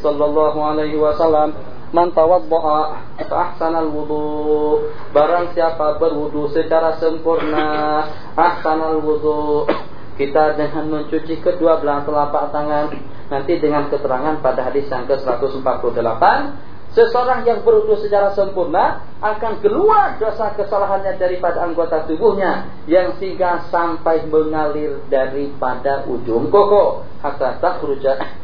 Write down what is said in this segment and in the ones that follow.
sallallahu alaihi wasallam man tawaddaa ahsanal wudu. Barang siapa berwudu secara sempurna ahsanal wudu. Kita dengan mencuci kedua belah telapak tangan. Nanti dengan keterangan pada hadis yang ke-148 Seseorang yang berwudu secara sempurna akan keluar dosa kesalahannya daripada anggota tubuhnya yang sehingga sampai mengalir daripada ujung koko. Hatta takhruja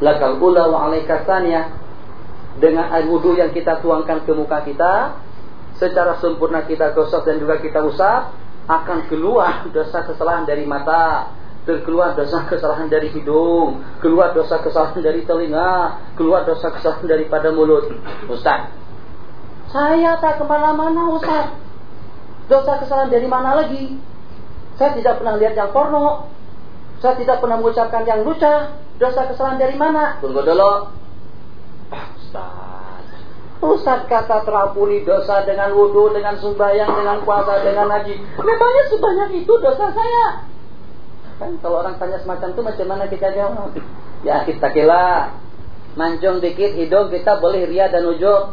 lakal ula wa alaika dengan air wudhu yang kita tuangkan ke muka kita secara sempurna kita gosok dan juga kita usap akan keluar dosa kesalahan dari mata, terkeluar dosa kesalahan dari hidung, keluar dosa kesalahan dari telinga, keluar dosa kesalahan daripada mulut. Ustaz, saya tak ke mana-mana Ustaz. Dosa kesalahan dari mana lagi? Saya tidak pernah lihat yang porno. Saya tidak pernah mengucapkan yang lucu. Dosa kesalahan dari mana? Tunggu dulu. Ah, Ustaz. Ustaz kata terampuni dosa dengan wudhu, dengan sembahyang, dengan puasa, dengan haji. Memangnya sebanyak itu dosa saya? Kan kalau orang tanya semacam itu macam mana kita jawab? Ya kita kira mancung dikit hidung kita boleh ria dan ujung.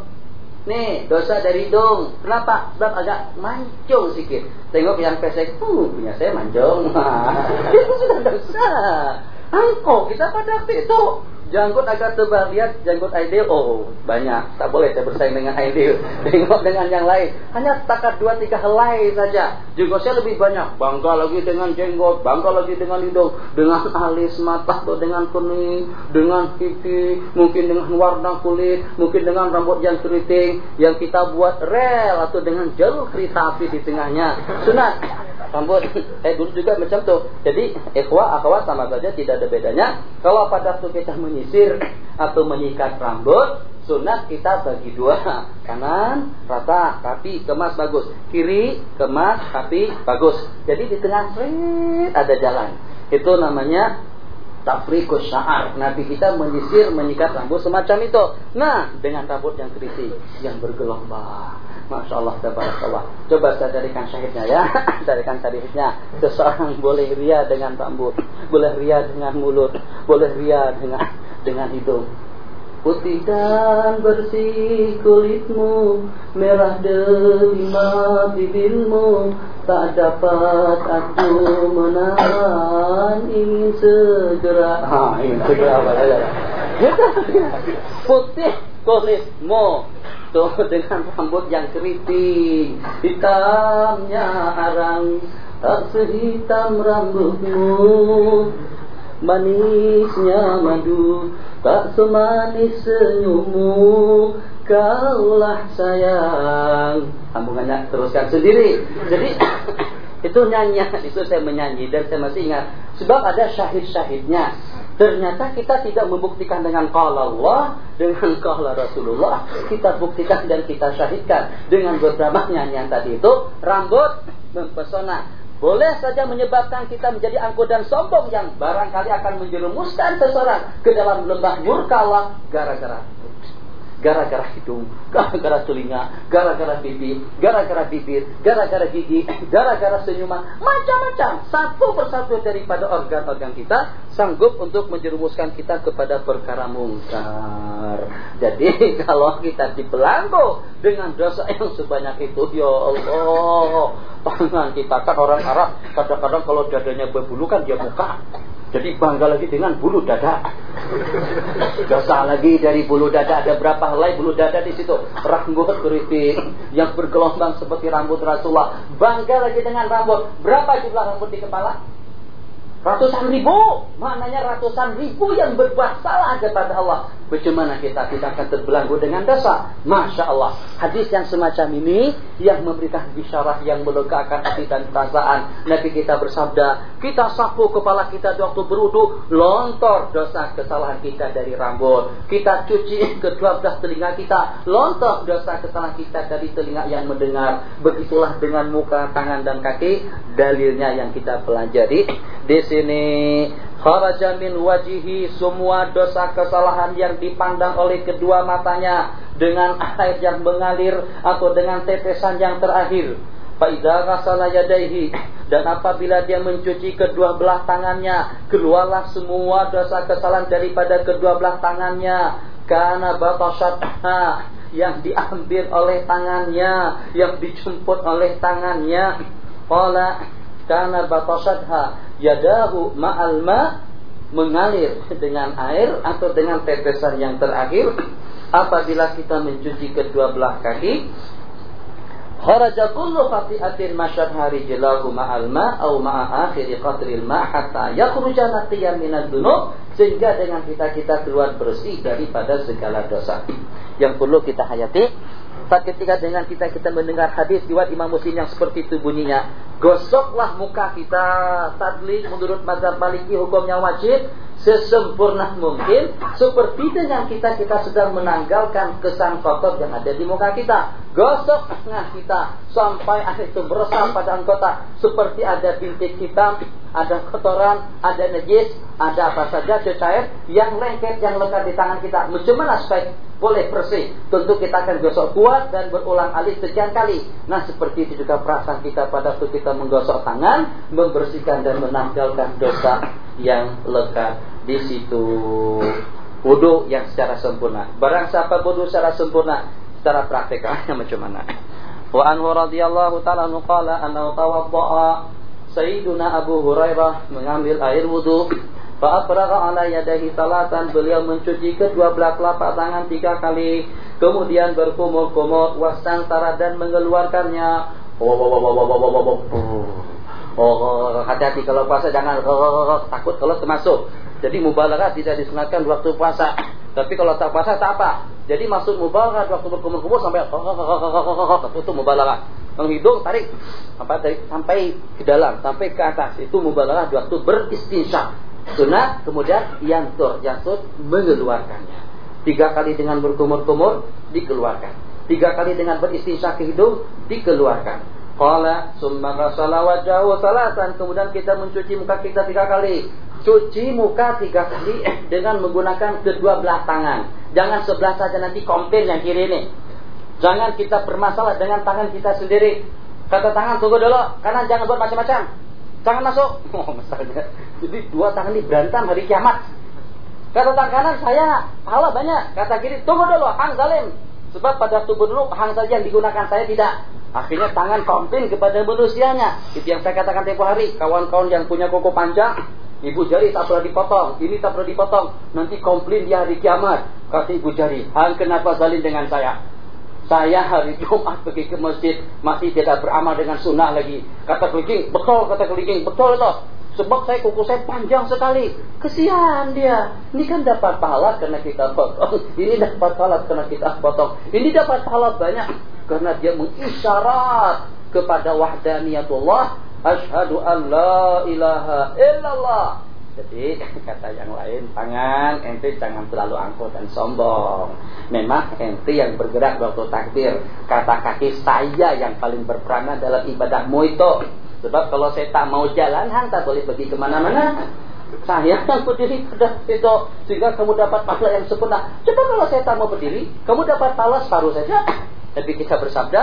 Nih dosa dari hidung. Kenapa? Sebab agak mancung sedikit. Tengok yang pesek, uh punya saya mancung. itu sudah dosa. Angkau kita pada waktu itu. Janggut agak tebal, lihat janggut ideal, oh banyak, tak boleh saya bersaing dengan ideal. Tengok dengan yang lain, hanya setakat dua tiga helai saja. Jenggot saya lebih banyak, bangga lagi dengan jenggot, bangga lagi dengan hidung, dengan alis mata atau dengan kuning, dengan pipi, mungkin dengan warna kulit, mungkin dengan rambut yang keriting, yang kita buat rel atau dengan jalur kereta api di tengahnya. Sunat, rambut, eh dulu juga macam tuh. Jadi ikhwah akhwat sama saja tidak ada bedanya. Kalau pada waktu kita menyisir atau menyikat rambut, sunat kita bagi dua. Kanan, rata, tapi kemas bagus. Kiri, kemas, tapi bagus. Jadi di tengah seret ada jalan. Itu namanya tafrikus sya'ar. Nabi kita menyisir, menyikat rambut semacam itu. Nah, dengan rambut yang keriting, yang bergelombang. Masya Allah, Allah. Coba saya carikan syahidnya ya. carikan syahidnya. Seseorang boleh ria dengan rambut. Boleh ria dengan mulut. Boleh ria dengan dengan hidung. Putih dan bersih kulitmu Merah delima bibirmu Tak dapat aku menahan Ingin segera Ha, ingin segera apa ya? Putih kulitmu Tuh dengan rambut yang keriting Hitamnya arang Tak sehitam rambutmu. Manisnya madu Tak semanis senyummu. Kaulah sayang. Sambungannya teruskan sendiri. Jadi itu nyanyian Itu saya menyanyi. Dan saya masih ingat. Sebab ada syahid-syahidnya Ternyata kita tidak membuktikan dengan kala Allah Dengan kala Rasulullah Kita buktikan dan kita syahidkan. Dengan beberapa nyanyian tadi itu Rambut mempesona. Boleh saja menyebabkan kita menjadi angkuh dan sombong yang barangkali akan menjerumuskan seseorang ke dalam lembah murka Allah gara-gara gara-gara hidung, gara-gara telinga, gara-gara pipi, gara-gara bibir, gara-gara gigi, gara-gara senyuman, macam-macam. Satu persatu daripada organ-organ kita sanggup untuk menjerumuskan kita kepada perkara mungkar. Jadi kalau kita dibelanggu dengan dosa yang sebanyak itu, ya Allah, tangan kita kan orang Arab kadang-kadang kalau dadanya berbulu kan dia buka jadi bangga lagi dengan bulu dada. Dosa lagi dari bulu dada. Ada berapa helai bulu dada di situ? Rambut keriting yang bergelombang seperti rambut Rasulullah. Bangga lagi dengan rambut. Berapa jumlah rambut di kepala? Ratusan ribu, maknanya ratusan ribu yang berbuat salah kepada Allah. Bagaimana kita tidak akan terbelenggu dengan dosa? Masya Allah. Hadis yang semacam ini yang memberikan bisyarah yang melegakan hati dan perasaan. Nabi kita bersabda, kita sapu kepala kita di waktu berudu, lontor dosa kesalahan kita dari rambut. Kita cuci kedua belas telinga kita, lontor dosa kesalahan kita dari telinga yang mendengar. Begitulah dengan muka, tangan, dan kaki. Dalilnya yang kita pelajari di sini kharaja min wajihi semua dosa kesalahan yang dipandang oleh kedua matanya dengan air yang mengalir atau dengan tetesan yang terakhir. Faidah ghasala yadaihi dan apabila dia mencuci kedua belah tangannya, keluarlah semua dosa kesalahan daripada kedua belah tangannya. Karena batasat yang diambil oleh tangannya, yang dijemput oleh tangannya. Qala karena batasadha yadahu ma'al ma mengalir dengan air atau dengan tetesan yang terakhir apabila kita mencuci kedua belah kaki kharaja kullu fatihatin masyad hari jelahu ma'al ma au ma'a akhiri qadril ma hatta yakhruja naqiyan minad dunub sehingga dengan kita kita keluar bersih daripada segala dosa. Yang perlu kita hayati saat ketika dengan kita kita mendengar hadis riwayat Imam Muslim yang seperti itu bunyinya, gosoklah muka kita tadlik menurut mazhab Maliki hukumnya wajib sesempurna mungkin seperti dengan kita kita sedang menanggalkan kesan kotor yang ada di muka kita. Gosok tengah kita sampai akhir itu beresam pada anggota seperti ada bintik hitam, ada kotoran, ada najis, ada apa saja cecair yang lengket yang lekat di tangan kita. Bagaimana supaya boleh bersih. Tentu kita akan gosok kuat dan berulang alik sekian kali. Nah seperti itu juga perasaan kita pada waktu kita menggosok tangan, membersihkan dan menanggalkan dosa yang lekat di situ. Wudhu yang secara sempurna. Barang siapa wudhu secara sempurna, secara praktikalnya macam mana? Wa anhu radhiyallahu ta'ala qala annahu tawadda'a Sayyiduna Abu Hurairah mengambil air wudhu Fa'afraga ala yadahi salatan Beliau mencuci kedua belah telapak tangan tiga kali Kemudian berkumur-kumur Wasantara dan mengeluarkannya Oh, hati-hati kalau puasa jangan takut kalau termasuk. Jadi mubalaghah tidak disunatkan waktu puasa. Tapi kalau tak puasa tak apa. Jadi maksud mubalaghah waktu berkumur-kumur sampai itu mubalaghah. Menghidung tarik sampai sampai ke dalam, sampai ke atas. Itu mubalaghah waktu beristinsyak sunat kemudian yantur yantur mengeluarkannya. Tiga kali dengan berkumur-kumur dikeluarkan. Tiga kali dengan beristinsya ke hidung dikeluarkan. Qala summa ghasala wajhahu salatan kemudian kita mencuci muka kita tiga kali. Cuci muka tiga kali dengan menggunakan kedua belah tangan. Jangan sebelah saja nanti komplain yang kiri ini. Jangan kita bermasalah dengan tangan kita sendiri. Kata tangan tunggu dulu karena jangan buat macam-macam Tangan masuk. Oh, misalnya. Jadi dua tangan ini berantem hari kiamat. Kata tangan kanan saya pahala banyak. Kata kiri tunggu dulu hang zalim. Sebab pada tubuh dulu hang saja yang digunakan saya tidak. Akhirnya tangan komplain kepada manusianya. Itu yang saya katakan tempo hari. Kawan-kawan yang punya kuku panjang, Ibu jari tak perlu dipotong, ini tak perlu dipotong. Nanti komplain dia hari kiamat. Kata ibu jari, hang kenapa zalim dengan saya? Saya hari Jumat pergi ke masjid masih tidak beramal dengan sunnah lagi. Kata kelingking, betul kata kelingking, betul itu. Sebab saya kuku saya panjang sekali. Kesian dia. Ini kan dapat pahala karena kita potong. Ini dapat pahala karena kita potong. Ini dapat pahala banyak karena dia mengisyarat kepada wahdaniyatullah. Ashadu an la ilaha illallah. Jadi kata yang lain, tangan ente jangan terlalu angkuh dan sombong. Memang ente yang bergerak waktu takbir. Kata kaki saya yang paling berperanan dalam ibadahmu itu. Sebab kalau saya tak mau jalan, tak boleh pergi ke mana-mana. Saya yang berdiri pada itu sehingga kamu dapat pahala yang sempurna. Coba kalau saya tak mau berdiri, kamu dapat pahala separuh saja. Tapi kita bersabda,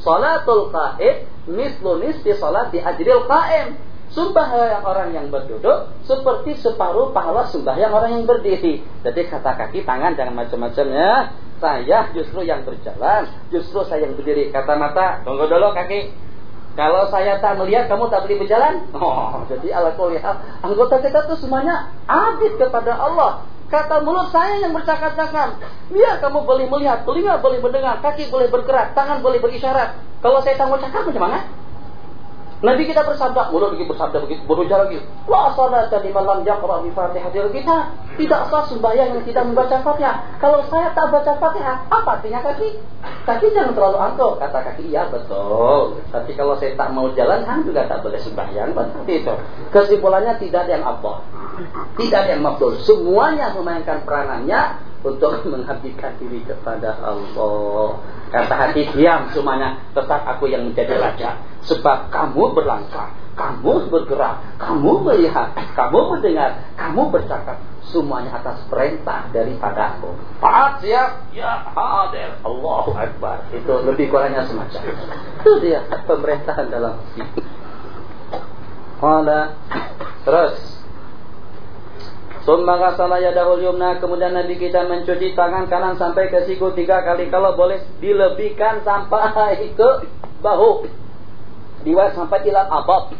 Salatul qaid mislu nisfi salati ajril qaim. Sumpah yang orang yang berduduk seperti separuh pahala sumpah yang orang yang berdiri. Jadi kata kaki, tangan jangan macam-macam ya. Saya justru yang berjalan, justru saya yang berdiri. Kata mata, tunggu dulu kaki. Kalau saya tak melihat, kamu tak boleh berjalan. Oh, jadi ala lihat anggota kita itu semuanya abid kepada Allah. Kata mulut saya yang bercakap-cakap. Biar kamu boleh melihat, telinga boleh mendengar, kaki boleh bergerak, tangan boleh berisyarat. Kalau saya tak mau cakap, macam mana? Nabi kita bersabda, mulut lagi bersabda begitu, berujar lagi. La salata malam yaqra bi Fatihah kita. Tidak sah sembahyang yang tidak membaca Fatihah. Kalau saya tak baca Fatihah, apa artinya kaki? Kaki jangan terlalu angkuh. Kata kaki, iya betul. Tapi kalau saya tak mau jalan, kan juga tak boleh sembahyang. Berarti itu. Kesimpulannya tidak ada yang apa. Tidak ada yang mabdul. Semuanya memainkan peranannya untuk menghabiskan diri kepada Allah. Kata hati diam semuanya, tetap aku yang menjadi raja. Sebab kamu berlangkah, kamu bergerak, kamu melihat, kamu mendengar, kamu bercakap. Semuanya atas perintah daripada aku. Taat siap, ya hadir. Allahu Akbar. Itu lebih kurangnya semacam. Itu dia pemerintahan dalam hidup. terus Summa ghasala yadahul yumna kemudian Nabi kita mencuci tangan kanan sampai ke siku tiga kali kalau boleh dilebihkan sampai ke bahu. Diwat sampai ilal abab.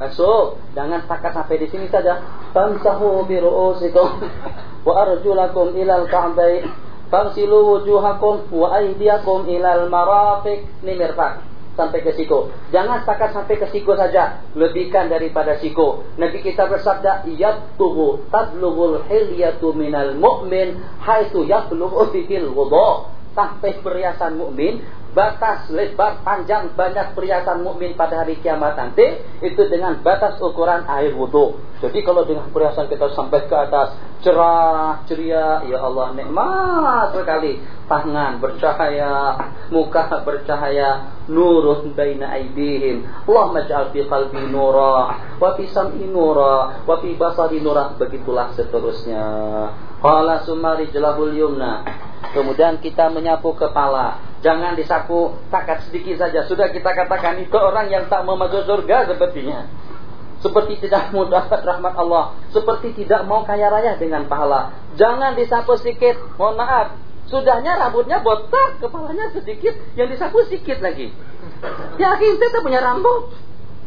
Masuk, jangan takat sampai di sini saja. Famsahu bi ru'usikum wa arjulakum ilal ka'bayn. Fagsilu wujuhakum wa aydiyakum ilal marafiq. Ini mirfaq sampai ke siku. Jangan setakat sampai ke siku saja, lebihkan daripada siku. Nabi kita bersabda, "Yatuhu tadlughul hilyatu minal mu'min haitsu yablughu fil wudu." Sampai perhiasan mukmin batas lebar panjang banyak perhiasan mukmin pada hari kiamat nanti itu dengan batas ukuran air wudhu. Jadi kalau dengan perhiasan kita sampai ke atas cerah ceria, ya Allah nikmat sekali. Tangan bercahaya, muka bercahaya, nurun baina aidihim. Allah maj'al fi qalbi nura, wa fi sam'i nura, wa fi basari nura. Begitulah seterusnya. Qala sumari jalahul yumna. Kemudian kita menyapu kepala. Jangan disapu takat sedikit saja. Sudah kita katakan itu orang yang tak mau masuk surga sepertinya seperti tidak mau dapat rahmat Allah, seperti tidak mau kaya raya dengan pahala. Jangan disapu sedikit, mohon maaf. Sudahnya rambutnya botak, kepalanya sedikit, yang disapu sedikit lagi. Yakin saya punya rambut.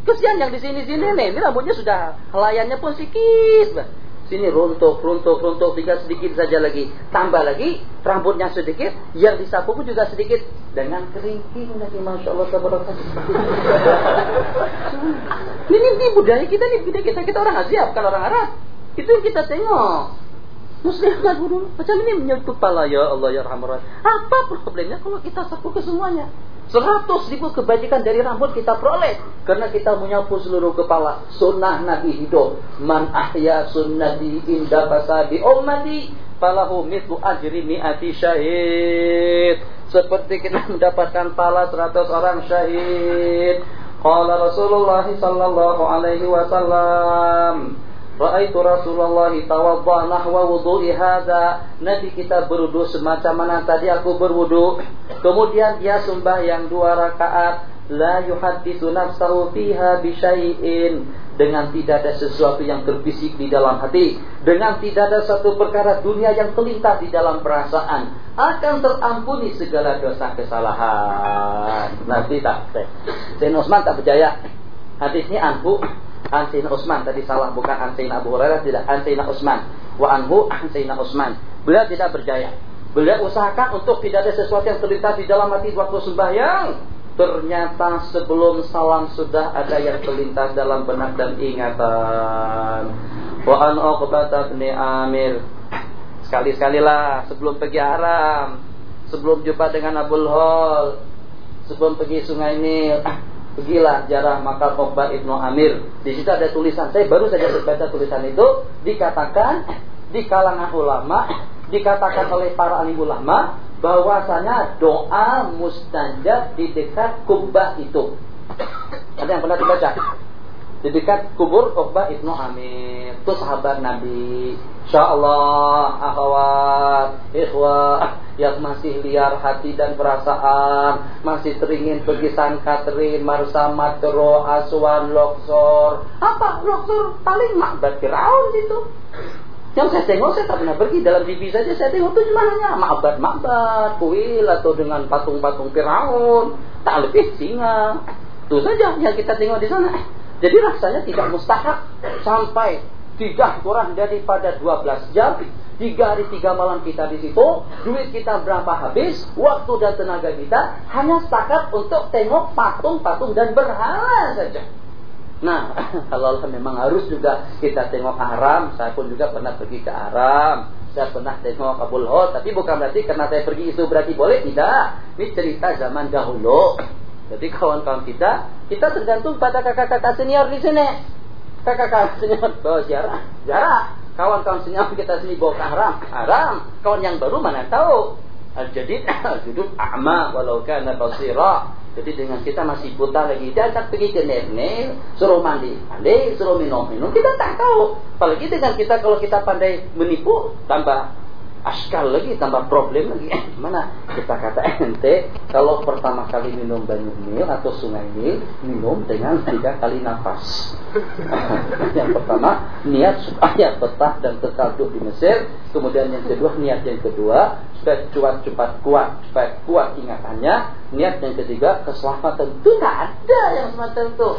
Kesian yang di sini-sini nih, ini rambutnya sudah helayannya pun sedikit. Sini runtuh, runtuh, runtuh, tinggal sedikit saja lagi. Tambah lagi, rambutnya sedikit, yang disapu pun juga sedikit. Dengan keringking lagi, Masya Allah, ini, ini budaya kita, ini kita, kita, kita orang Asia, bukan orang Arab. Itu yang kita tengok. Muslim kan macam ini menyentuh kepala ya Allah ya Rahman Apa problemnya kalau kita sapu ke semuanya? Seratus ribu kebajikan dari rambut kita peroleh. Karena kita menyapu seluruh kepala. Sunnah Nabi hidup. Man ahya sunnati inda fasadi ummati. Falahu mitlu ajri mi'ati syahid. Seperti kita mendapatkan pala seratus orang syahid. Qala Rasulullah sallallahu alaihi wasallam. Ra'aitu Rasulullah tawadda nahwa wudu'i hadza. Nabi kita berwudu semacam mana tadi aku berwudu. Kemudian dia sumbah yang dua rakaat. La yuhadditsu nafsahu fiha bisyai'in. Dengan tidak ada sesuatu yang terbisik di dalam hati. Dengan tidak ada satu perkara dunia yang terlintas di dalam perasaan. Akan terampuni segala dosa kesalahan. Nabi tak. Sayyidina Utsman tak percaya. Hadisnya anhu an Utsman. Tadi salah bukan an Abu Hurairah tidak. An Utsman. Wa anhu an Utsman. Beliau tidak berjaya. Beliau usahakan untuk tidak ada sesuatu yang terlintas di dalam hati waktu sembahyang. Ternyata sebelum salam sudah ada yang terlintas dalam benak dan ingatan. Wa an Uqbah bin Amir. Sekali-sekalilah sebelum pergi haram. Sebelum jumpa dengan Abul Hol. Sebelum pergi sungai Nil Pergilah jarah maka Uqbah Ibnu Amir. Di situ ada tulisan. Saya baru saja baca tulisan itu dikatakan di kalangan ulama, dikatakan oleh para alim ulama bahwasanya doa mustajab di dekat kubah itu. Ada yang pernah dibaca? Di dekat kubur Uqbah Ibnu Amir. Itu sahabat Nabi. Insya Allah, akhwat, ikhwah yang masih liar hati dan perasaan, masih teringin pergi San Katrin, Marsa Matro, Aswan, Loksor. Apa? Loksor paling makbat Firaun itu. Yang saya tengok saya tak pernah pergi dalam TV saja saya tengok itu cuma hanya makbat makbat kuil atau dengan patung-patung Firaun tak lebih singa itu saja yang kita tengok di sana jadi rasanya tidak mustahak sampai tidak kurang daripada 12 jam tiga hari tiga malam kita di situ duit kita berapa habis waktu dan tenaga kita hanya setakat untuk tengok patung-patung dan berhala saja Nah, kalau memang harus juga kita tengok haram, saya pun juga pernah pergi ke haram. Saya pernah tengok Kabul Hot, tapi bukan berarti karena saya pergi itu berarti boleh, tidak. Ini cerita zaman dahulu. Jadi kawan-kawan kita, kita tergantung pada kakak-kakak senior di sini. Kakak-kakak senior bawa jarak, jarak. Kawan-kawan senior kita sini bawa ke haram. Kawan yang baru mana tahu. Al-jadid, al-judud a'ma walau kana basira. Jadi dengan kita masih buta lagi, diajak pergi ke nir suruh mandi, mandi, suruh minum, minum, kita tak tahu. Apalagi dengan kita kalau kita pandai menipu, tambah askal lagi, tambah problem lagi. Eh, gimana? Kita kata ente, kalau pertama kali minum banyu Nil atau sungai Nil, minum dengan tiga kali nafas. yang pertama, niat supaya betah dan kekal di Mesir. Kemudian yang kedua, niat yang kedua, supaya cepat cepat kuat, supaya kuat ingatannya. Niat yang ketiga, keselamatan. Itu tak ada yang semacam itu.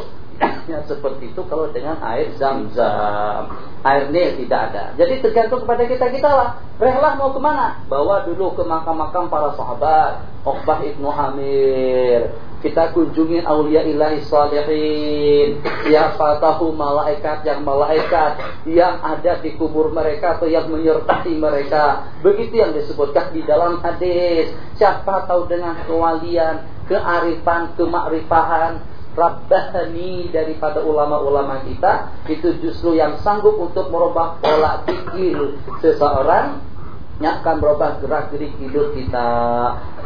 Ya, seperti itu kalau dengan air zam-zam. Air nil tidak ada. Jadi tergantung kepada kita-kita lah. Rehlah mau ke mana? Bawa dulu ke makam-makam para sahabat. Uqbah ibnu Amir. Kita kunjungi awliya ilahi salihin. Ya fatahu malaikat yang malaikat yang ada di kubur mereka atau yang menyertai mereka. Begitu yang disebutkan di dalam hadis. Siapa tahu dengan kewalian, kearifan, kemakrifahan, Rabbani daripada ulama-ulama kita itu justru yang sanggup untuk merubah pola pikir seseorang akan merubah gerak gerik hidup kita.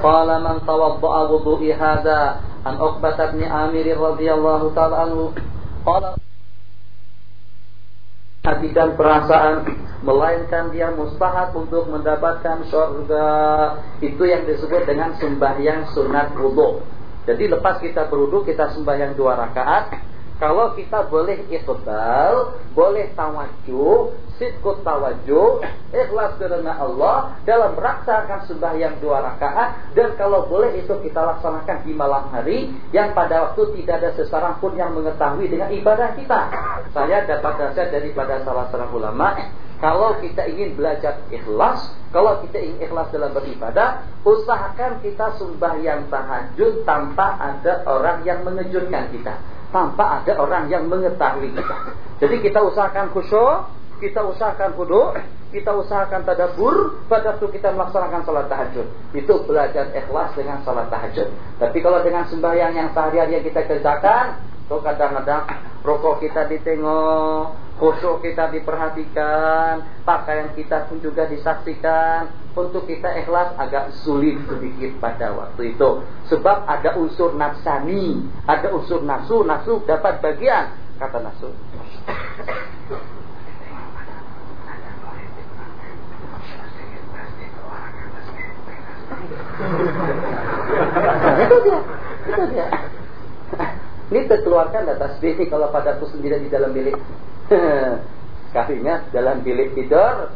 Qala man tawadda'a wudu'i hadza an Uqbah bin Amir radhiyallahu taala anhu qala hati dan perasaan melainkan dia mustahab untuk mendapatkan surga itu yang disebut dengan sembahyang sunat wudu jadi lepas kita berwudu kita sembahyang dua rakaat. Kalau kita boleh iqbal, boleh tawajuh, sitkut tawajuh, ikhlas karena Allah dalam melaksanakan sembahyang dua rakaat dan kalau boleh itu kita laksanakan di malam hari yang pada waktu tidak ada seseorang pun yang mengetahui dengan ibadah kita. Saya dapat nasihat daripada salah seorang ulama, kalau kita ingin belajar ikhlas, kalau kita ingin ikhlas dalam beribadah, usahakan kita sembahyang tahajud tanpa ada orang yang mengejutkan kita, tanpa ada orang yang mengetahui kita. Jadi kita usahakan khusyuk, kita usahakan hudu, kita usahakan tadabur pada waktu kita melaksanakan salat tahajud. Itu belajar ikhlas dengan salat tahajud. Tapi kalau dengan sembahyang yang sehari-hari kita kerjakan, kadang-kadang rokok kita ditengok, khusyuk kita diperhatikan, pakaian kita pun juga disaksikan. Untuk kita ikhlas agak sulit sedikit pada waktu itu. Sebab ada unsur nafsani, ada unsur nafsu, nafsu dapat bagian. Kata nafsu. itu dia, itu dia. Ini terkeluarkan data tasbih kalau pada aku sendiri di dalam bilik. Kafinya dalam bilik tidur.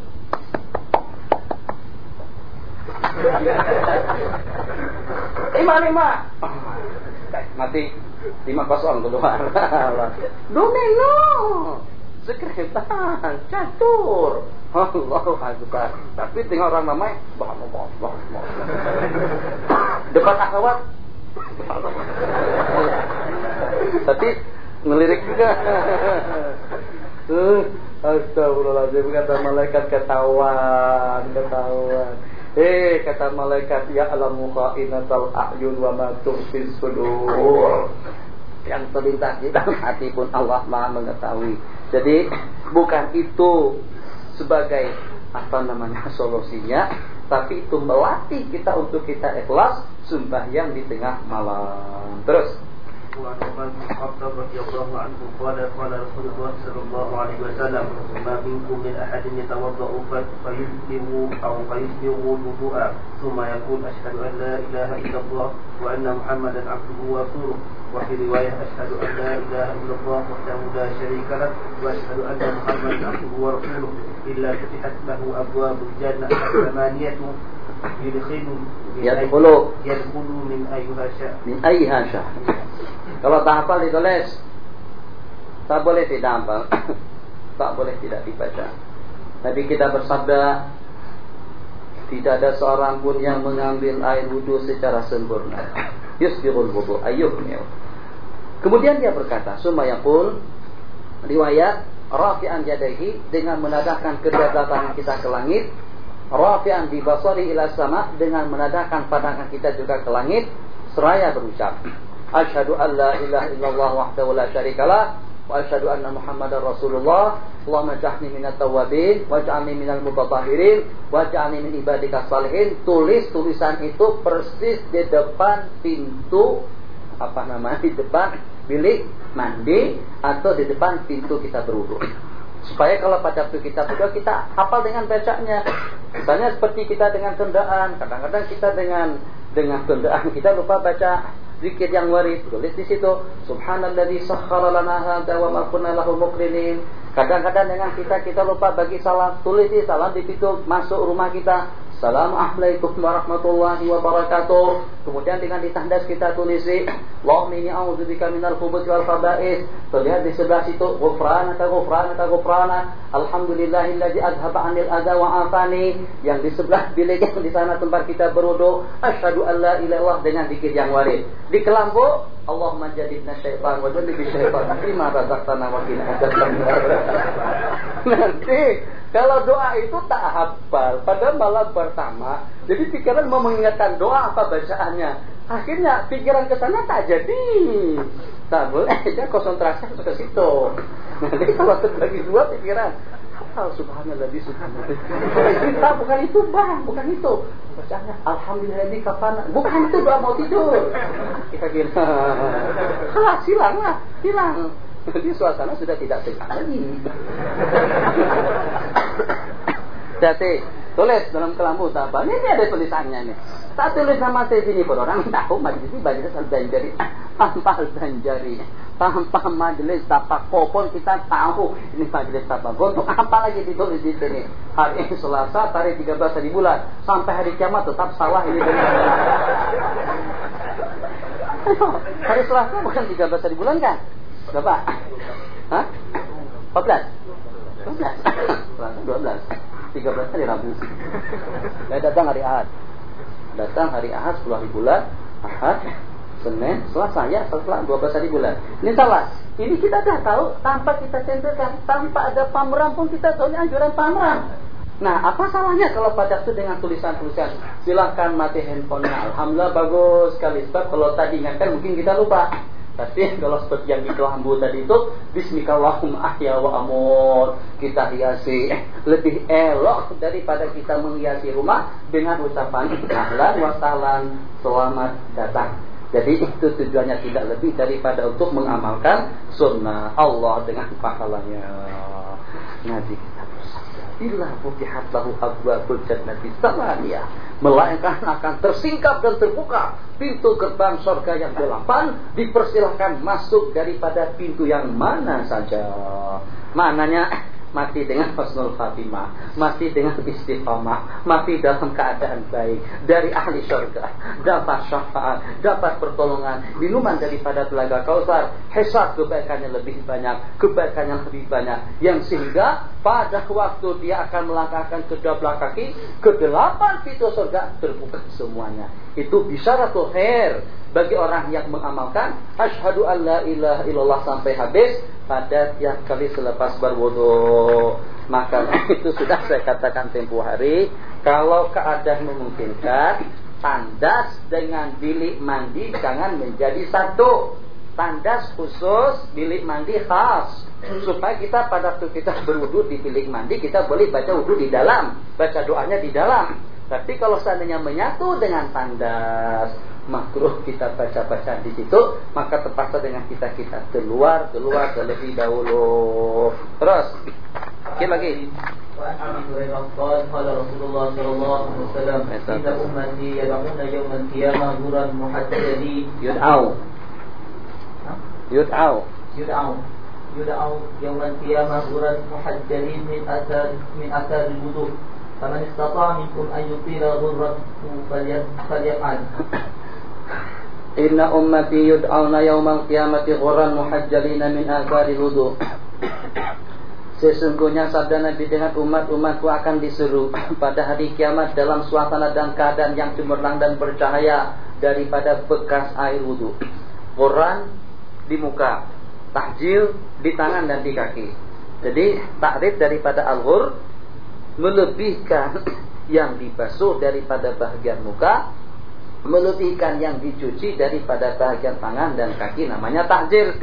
lima lima mati lima kosong keluar domino sekretan catur. Allah Akbar tapi tinggal orang namanya bah bah bah depan akhwat tapi ngelirik juga. Uh, Astagfirullahaladzim kata malaikat ketahuan, ketahuan. Eh kata malaikat ya alamu kha'inatal a'yun wa ma tukhfis sudur. Yang terlintas di dalam hati pun Allah Maha mengetahui. Jadi bukan itu sebagai apa namanya solusinya, tapi itu melatih kita untuk kita ikhlas sembahyang di tengah malam. Terus وعن عمر بن الخطاب رضي الله عنه قال قال رسول الله صلى الله عليه وسلم. ما منكم من احد يتوضا فيسلم أو فيسلم الوضوء ثم يقول اشهد ان لا اله الا الله وان محمدا عبده ورسوله وفي روايه اشهد ان لا اله الا الله وحده لا شريك له واشهد ان محمدا عبده ورسوله الا فتحت له ابواب الجنه الثمانيه yadkhulu. Ya yadkhulu min ayu syaa min ayyiha syaa kalau tak hafal ditulis tak boleh tidak hafal tak boleh tidak dibaca. Nabi kita bersabda tidak ada seorang pun yang mengambil air wudhu secara sempurna. Yusbirul wudhu ayyuhmil kemudian dia berkata summa yaqul riwayat rafi'an yadaihi dengan menadahkan kerja tangan kita ke langit rafi'an di basari ila sama dengan menadahkan pandangan kita juga ke langit seraya berucap. Asyhadu an la ilaha illallah wahdahu la syarikalah wa asyhadu anna muhammadar rasulullah. Allahumma ja'alni minat tawabin waj'alni minal mutatahhirin waj'alni min ibadika salihin. Tulis tulisan itu persis di depan pintu apa namanya di depan bilik mandi atau di depan pintu kita berwudu. Supaya kalau pada kita berdoa kita hafal dengan bacanya. Misalnya seperti kita dengan kendaan, kadang-kadang kita dengan dengan kendaan kita lupa baca zikir yang warid tulis di situ subhanalladzi sakhkhara lana hadza wa ma kunna lahu kadang-kadang dengan kita kita lupa bagi salam. Tulis di salam di pintu masuk rumah kita Assalamualaikum warahmatullahi wabarakatuh. Kemudian dengan ditandas kita tulis Allahumma inni a'udzubika minal khubuthi wal khaba'is. Terlihat di sebelah situ ghufranaka ghufranaka ghufrana. Alhamdulillahilladzi azhaba 'anil adza wa afani. Yang di sebelah bilik di sana tempat kita berwudu, asyhadu an la ilaha dengan zikir yang warid. Di kelambu Allahumma jadidna syaitan wa jadibi syaitan. Lima razaqtana wa qina Nanti kalau doa itu tak hafal, pada malam pertama, jadi pikiran mau mengingatkan doa apa bacaannya. Akhirnya pikiran ke sana tak jadi. Tak boleh, ya konsentrasi harus ke situ. Nanti kalau terbagi dua pikiran, hafal subhanallah subhanallah. Kita bukan itu bang, bukan itu. Bacaannya alhamdulillah di kapan? Bukan itu doa mau tidur. Kita kira, kelas hilang lah, hilang. Jadi suasana sudah tidak tegang lagi. Jadi tulis dalam kelambu sahabat. Ini ada tulisannya nih. Tak tulis nama saya sini pun orang tahu majelis ini majelis al banjari, tanpa al banjari, tanpa majelis tapak kopon kita tahu. Ini majelis tapak untuk apa lagi ditulis di sini? Hari ini Selasa tarikh 13 hari bulan. Sampai hari kiamat tetap salah ini. Hari Selasa bukan 13 hari bulan kan? Berapa? Hah? 14? 12? 12 13 hari Rabu. Saya datang hari Ahad Datang hari Ahad 10 hari bulan Ahad Senin, Selasa ya setelah 12 hari bulan Ini salah Ini kita dah tahu tanpa kita centerkan Tanpa ada pameran pun kita tahu ini anjuran pameran Nah, apa salahnya kalau pada itu dengan tulisan-tulisan? Silahkan mati handphonenya. Alhamdulillah bagus sekali. Sebab kalau tadi ingatkan mungkin kita lupa. Tapi kalau seperti yang di kelambu tadi itu Bismillahirrahmanirrahim ahya wa amur Kita hiasi lebih elok daripada kita menghiasi rumah Dengan ucapan ahlan wa sahlan Selamat datang. Jadi itu tujuannya tidak lebih daripada untuk mengamalkan sunnah Allah dengan pahalanya. Bersabda, "Illa futihat lahu abwabul jannati samaniyah." Melainkan akan tersingkap dan terbuka pintu gerbang surga yang delapan, dipersilahkan masuk daripada pintu yang mana saja. Mananya mati dengan husnul khatimah, mati dengan istiqamah, mati dalam keadaan baik, dari ahli surga, dapat syafaat, dapat pertolongan, minuman daripada telaga kausar, hisab kebaikannya lebih banyak, kebaikannya lebih banyak, yang sehingga pada waktu dia akan melangkahkan kedua belah kaki, kedelapan pintu surga terbuka semuanya. Itu bisyaratul khair bagi orang yang mengamalkan asyhadu alla ilaha illallah sampai habis pada tiap kali selepas berwudu. Maka itu sudah saya katakan tempo hari, kalau keadaan memungkinkan, tandas dengan bilik mandi jangan menjadi satu. Tandas khusus bilik mandi khas supaya kita pada waktu kita berwudu di bilik mandi kita boleh baca wudu di dalam, baca doanya di dalam. Tapi kalau seandainya menyatu dengan tandas, makruh kita baca-baca di situ, maka terpaksa dengan kita kita keluar keluar terlebih dahulu. Terus, oke lagi. Yud'au. Yud'au. Yud'au. Yud'au. Yawman qiyamah muhajjalin min asar Min asar wudhu Faman istata' minkum an yutila ghurratu falyaf'al Inna ummati yud'auna yawmal qiyamati ghurran muhajjalina min athari wudu. Sesungguhnya sabda Nabi dengan umat-umatku akan disuruh pada hari kiamat dalam suasana dan keadaan yang cemerlang dan bercahaya daripada bekas air wudhu. Quran di muka, Takjil di tangan dan di kaki. Jadi takrif daripada al-ghur melebihkan yang dibasuh daripada bagian muka, melebihkan yang dicuci daripada bagian tangan dan kaki namanya takjil.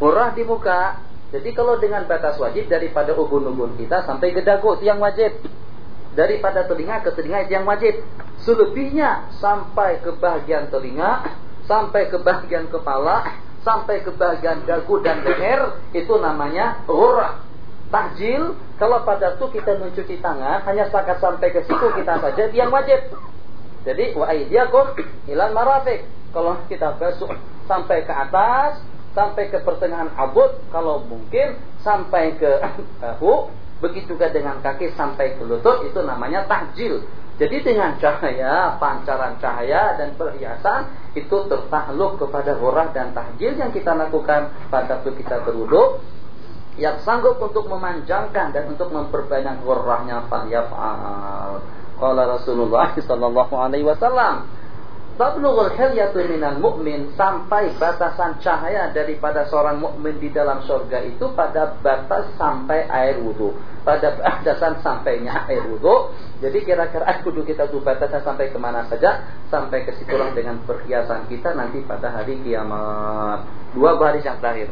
Murah di muka. Jadi kalau dengan batas wajib daripada ubun-ubun kita sampai ke dagu yang wajib. Daripada telinga ke telinga yang wajib. Selebihnya sampai ke bagian telinga, sampai ke bagian kepala, sampai ke bagian dagu dan leher itu namanya ghurah. Takjil kalau pada itu kita mencuci tangan hanya setakat sampai ke situ kita saja yang wajib. Jadi wa aydiyakum ilal marafiq. Kalau kita basuh sampai ke atas, sampai ke pertengahan abut, kalau mungkin sampai ke bahu, begitu juga dengan kaki sampai ke lutut itu namanya takjil. Jadi dengan cahaya, pancaran cahaya dan perhiasan itu tertakluk kepada hurah dan tahjil yang kita lakukan pada waktu kita berwudu yang sanggup untuk memanjangkan dan untuk memperbanyak hurrahnya falyaf'al. Qala Rasulullah sallallahu alaihi wasallam Tablughul hilyatu minal mu'min sampai batasan cahaya daripada seorang mukmin di dalam surga itu pada batas sampai air wudhu. Pada batasan sampainya air wudhu. Jadi kira-kira air wudhu kita tuh batasnya sampai ke mana saja? Sampai ke situlah dengan perhiasan kita nanti pada hari kiamat. Dua baris yang terakhir.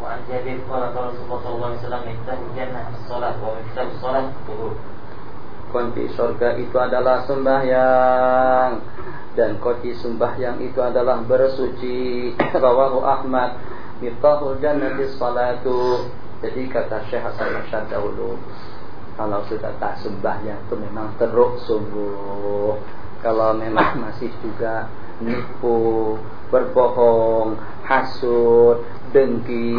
وعن جابر قال قال رسول الله صلى الله عليه وسلم افتح الجنة الصلاة ومفتاح الصلاة الطهور Kunci surga itu adalah sembahyang dan kunci sembahyang itu adalah bersuci. Rawahu Ahmad. Miftahul jannati salatu. Jadi kata Syekh Hasan Masyad dahulu, kalau sudah tak sembahyang itu memang teruk sungguh. Kalau memang masih juga nipu, berbohong, hasut, dengki,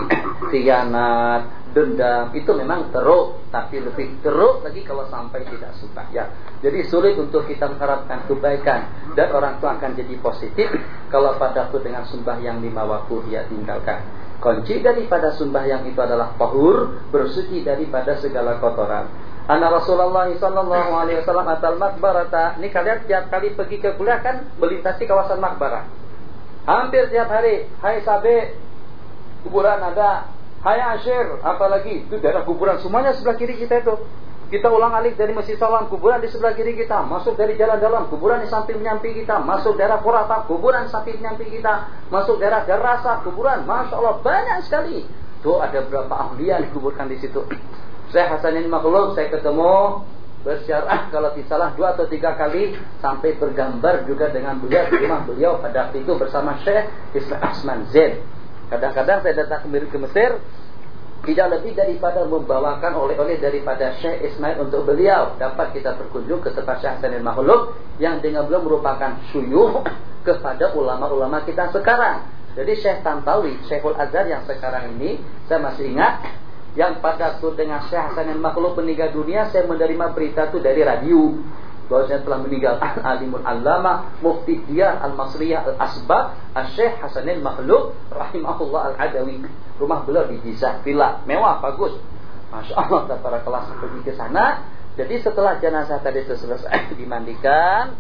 khianat, dendam itu memang teruk tapi lebih teruk lagi kalau sampai tidak suka ya jadi sulit untuk kita mengharapkan kebaikan dan orang tua akan jadi positif kalau pada waktu dengan yang lima waktu dia tinggalkan kunci daripada yang itu adalah pahur bersuci daripada segala kotoran Anak Rasulullah Wasallam atal makbarata. Ini kalian tiap kali pergi ke kuliah kan melintasi kawasan makbarah. Hampir tiap hari. Hai sabe, kuburan ada, Hai Asyir, apalagi? Itu daerah kuburan. Semuanya sebelah kiri kita itu. Kita ulang alik dari Masjid Salam, kuburan di sebelah kiri kita, masuk dari jalan dalam, kuburan di samping nyampi kita, masuk daerah Purata, kuburan samping nyampi kita, masuk daerah Garasa, kuburan, masya Allah banyak sekali. Tuh ada berapa ahli yang dikuburkan di situ. Saya Hasanin Makhluk, saya ketemu bersyarah kalau salah dua atau tiga kali sampai bergambar juga dengan beliau. Di beliau pada waktu itu bersama Syekh Ismail Asman Zain. Kadang-kadang saya datang ke Mesir tidak lebih daripada membawakan oleh-oleh daripada Syekh Ismail untuk beliau. Dapat kita berkunjung ke tempat Syekh Hasanil Makhluk yang dengan beliau merupakan suyuh kepada ulama-ulama kita sekarang. Jadi Syekh Tantawi, Syekhul Azhar yang sekarang ini, saya masih ingat, yang pada waktu dengan Syekh Hasanil Makhluk meninggal dunia, saya menerima berita itu dari radio bahwasanya telah meninggal alimul allama mufti dia al-masriyah al-asbab al-syekh Hasanil Makhluk rahimahullah al-adawi. Rumah beliau di Jizah villa. Mewah bagus. Masya Allah para kelas pergi ke sana. Jadi setelah jenazah tadi selesai dimandikan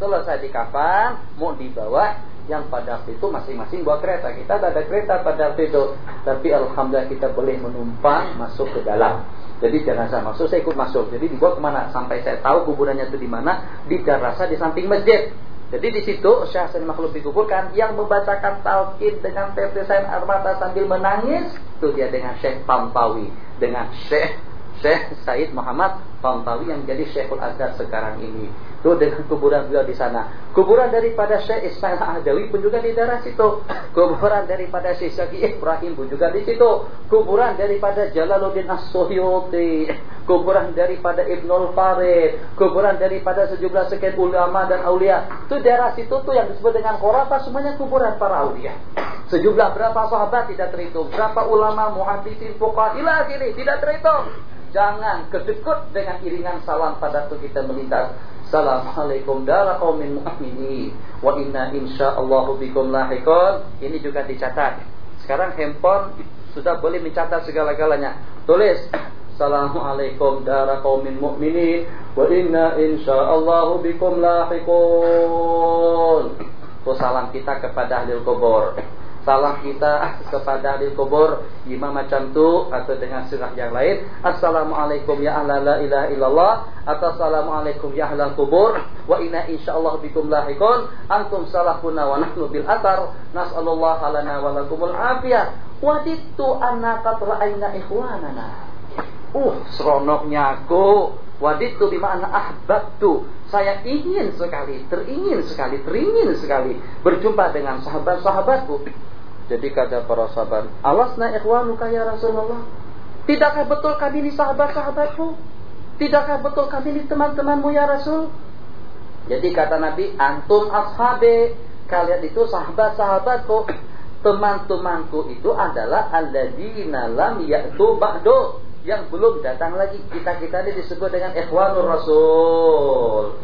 selesai dikafan mau dibawa yang pada waktu itu masing-masing bawa kereta. Kita ada kereta pada waktu itu. Tapi alhamdulillah kita boleh menumpang masuk ke dalam jadi jenazah masuk, saya ikut masuk. Jadi dibawa ke mana? Sampai saya tahu kuburannya itu di mana. Di Darasa di samping masjid. Jadi di situ Syekh Hasan Makhluk dikuburkan yang membacakan talqin dengan tetesan air mata sambil menangis itu dia dengan Syekh Pampawi dengan Syekh Syekh Said Muhammad Pampawi yang jadi Syekhul Azhar sekarang ini. Itu dengan kuburan beliau di sana. Kuburan daripada Syekh Ismail Ahdawi pun juga di daerah situ. Kuburan daripada Syekh Syaki Ibrahim pun juga di situ. Kuburan daripada Jalaluddin As-Suyuti. Kuburan daripada Ibnul Farid. Kuburan daripada sejumlah sekian ulama dan aulia. Itu daerah situ tuh yang disebut dengan Khurafa semuanya kuburan para aulia. Sejumlah berapa sahabat tidak terhitung. Berapa ulama, muhadisin, fuqaha, ila akhiri tidak terhitung. Jangan kedekut dengan iringan salam pada waktu kita melintas. Assalamualaikum dara qaumin mu'minin wa inna insyaallah bikum lahiqun. Ini juga dicatat. Sekarang handphone sudah boleh mencatat segala-galanya. Tulis Assalamualaikum dara qaumin mu'minin wa inna insyaallah bikum lahiqun. Itu salam kita kepada ahli kubur. Salam kita kepada ahli kubur imam macam tu atau dengan surah yang lain. Assalamualaikum ya ahla la ilaha illallah. Atau assalamualaikum ya ahla kubur. Wa inna insyaallah bikum lahikun. Antum salafuna wa nahnu bil athar. Nas'alullah lana wa lakumul afiyah. Wadittu anna qad ra'ayna ikhwanana. Uh seronoknya aku. Waditu bimana ahbabtu. Saya ingin sekali, teringin sekali, teringin sekali berjumpa dengan sahabat-sahabatku. Jadi kata para sahabat, alasna ikhwanuka ya Rasulullah. Tidakkah betul kami ini sahabat-sahabatku? Tidakkah betul kami ini teman-temanmu ya Rasul? Jadi kata Nabi, antum ashabe. Kalian itu sahabat-sahabatku. Teman-temanku itu adalah alladzina lam ya'tu ba'du yang belum datang lagi. Kita-kita ini disebut dengan ikhwanur rasul.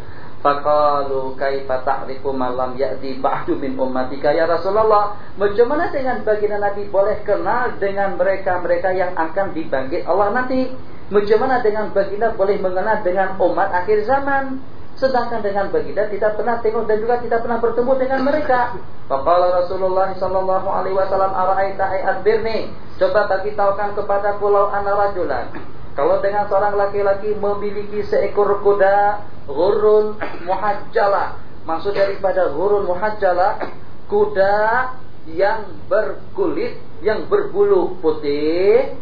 Faqalu kaifa ta'rifu man lam ya'ti ba'du min ummatika ya Rasulullah? Bagaimana dengan baginda Nabi boleh kenal dengan mereka-mereka yang akan dibangkit Allah nanti? Bagaimana dengan baginda boleh mengenal dengan umat akhir zaman? Sedangkan dengan baginda tidak pernah tengok dan juga tidak pernah bertemu dengan mereka. Faqala Rasulullah sallallahu alaihi wasallam ara'aita adbirni. Coba bagi tahukan kepada pulau ana rajulan. Kalau dengan seorang laki-laki memiliki seekor kuda gurun muhajjala. Maksud daripada gurun muhajjala kuda yang berkulit, yang berbulu putih,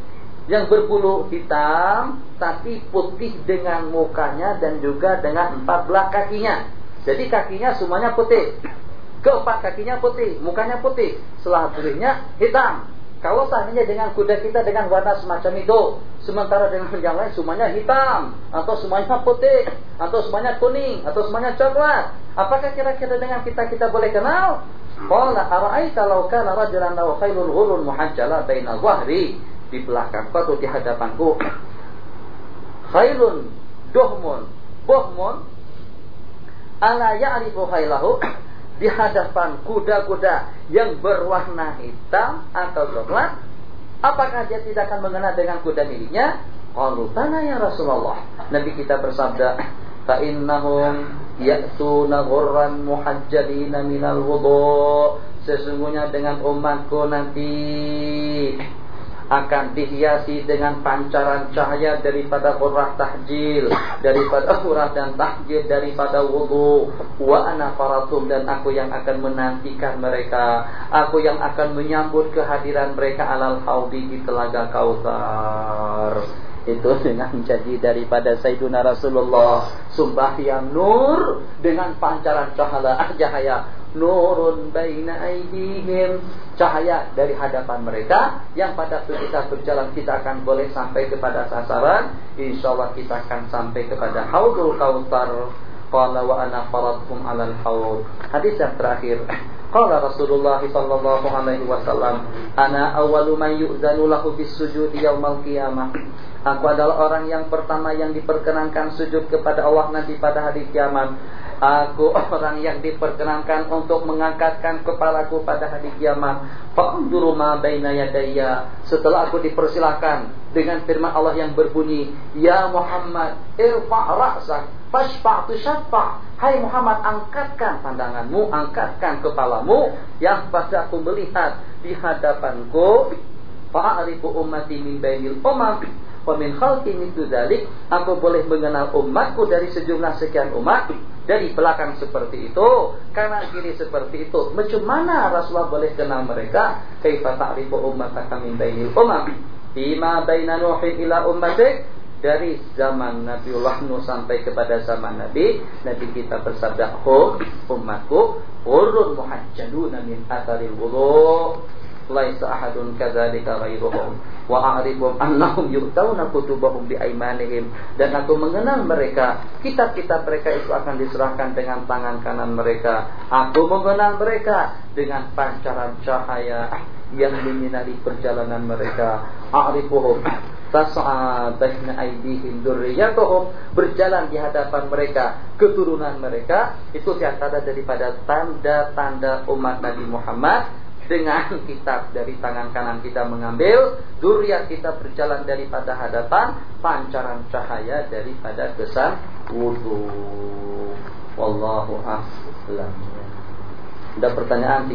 yang berbulu hitam tapi putih dengan mukanya dan juga dengan empat belah kakinya. Jadi kakinya semuanya putih. Keempat kakinya putih, mukanya putih, setelah belihnya hitam. Kalau seandainya dengan kuda kita dengan warna semacam itu, sementara dengan yang lain semuanya hitam, atau semuanya putih, atau semuanya kuning, atau semuanya coklat, apakah kira-kira dengan kita kita boleh kenal? Qala ara'aita law kana rajulan law khairul ghurun muhajjala baina dhahri di belakangku atau di hadapanku. Khailun dohmun bohmun. Ala ya'rifu khailahu di hadapan kuda-kuda yang berwarna hitam atau coklat apakah dia tidak akan mengenal dengan kuda miliknya? Qalu tana ya Rasulullah. Nabi kita bersabda fa innahum ya'tuna ghurran muhajjalina minal wudu. Sesungguhnya dengan umatku nanti akan dihiasi dengan pancaran cahaya daripada qurrah tahjil, daripada qurrah dan tahjil, daripada wudu. Wa ana faratum dan aku yang akan menantikan mereka, aku yang akan menyambut kehadiran mereka alal haudi di telaga Kautsar. Itu dengan jadi daripada Sayyiduna Rasulullah Sumpah yang nur Dengan pancaran cahaya cahaya nurun baina aidihim cahaya dari hadapan mereka yang pada waktu kita berjalan kita akan boleh sampai kepada sasaran. Insyaallah kita akan sampai kepada haudul kautsar. Qala wa ana faradkum alal haud. Hadis yang terakhir. Qala Rasulullah sallallahu alaihi wasallam ana awwalu man yu'zanu lahu bis sujudi yaumal qiyamah. Aku adalah orang yang pertama yang diperkenankan sujud kepada Allah nanti pada hari kiamat. Aku orang yang diperkenankan untuk mengangkatkan kepalaku pada hari kiamat. Fa'unduru ma baina. Setelah aku dipersilahkan dengan firman Allah yang berbunyi, "Ya Muhammad, irfa' ra'sak, fashfa' syafa'." Hai Muhammad, angkatkan pandanganmu, angkatkan kepalamu yang pada aku melihat di hadapanku. Fa'arifu ummati min bainil umam Wamin khalqi dalik, aku boleh mengenal umatku dari sejumlah sekian umat dari belakang seperti itu, kanan kiri seperti itu. Macam mana Rasulullah boleh kenal mereka? Kaifa ta'rifu ummataka min bainil umam? Bima baina Nuhin ila ummatik dari zaman Nabiullah Nuh sampai kepada zaman Nabi, Nabi kita bersabda, "Hum umatku urun muhajjaluna min atharil wudu." Laisa ahadun kadzalika ghairuhum. Wa a'rifum annahum yu'tauna kutubahum bi dan aku mengenal mereka. Kitab-kitab mereka itu akan diserahkan dengan tangan kanan mereka. Aku mengenal mereka dengan pancaran cahaya yang menyinari perjalanan mereka. A'rifuhum tas'a aydihim dzurriyyatuhum berjalan di hadapan mereka. Keturunan mereka itu di antara daripada tanda-tanda umat Nabi Muhammad dengan kitab dari tangan kanan kita mengambil, duriat kita berjalan daripada hadapan, pancaran cahaya daripada kesan wudhu. Wallahu a'lam. Ada pertanyaan?